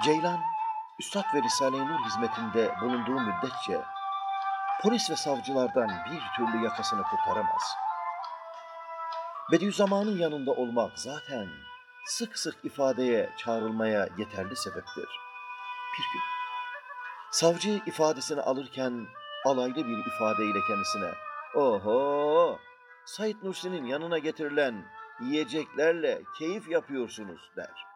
Ceylan, Üstad ve Risale-i Nur hizmetinde bulunduğu müddetçe polis ve savcılardan bir türlü yakasını kurtaramaz. Bediüzzaman'ın yanında olmak zaten sık sık ifadeye çağrılmaya yeterli sebeptir. Bir gün savcı ifadesini alırken alaylı bir ifadeyle kendisine ''Oho, Said Nursi'nin yanına getirilen yiyeceklerle keyif yapıyorsunuz.'' der.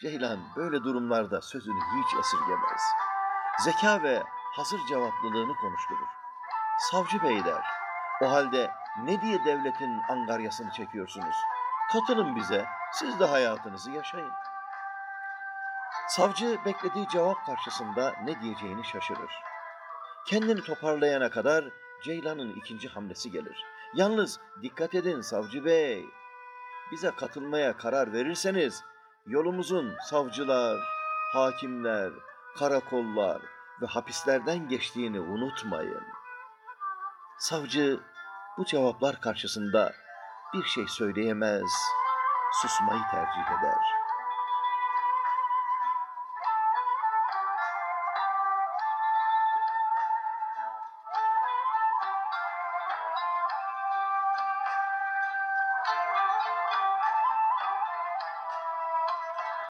Ceylan böyle durumlarda sözünü hiç esirgemez. Zeka ve hazır cevaplılığını konuşturur. Savcı bey der, o halde ne diye devletin angaryasını çekiyorsunuz? Katılın bize, siz de hayatınızı yaşayın. Savcı beklediği cevap karşısında ne diyeceğini şaşırır. Kendini toparlayana kadar Ceylan'ın ikinci hamlesi gelir. Yalnız dikkat edin savcı bey, bize katılmaya karar verirseniz yolumuzun savcılar, hakimler, karakollar ve hapislerden geçtiğini unutmayın. Savcı bu cevaplar karşısında bir şey söyleyemez, susmayı tercih eder.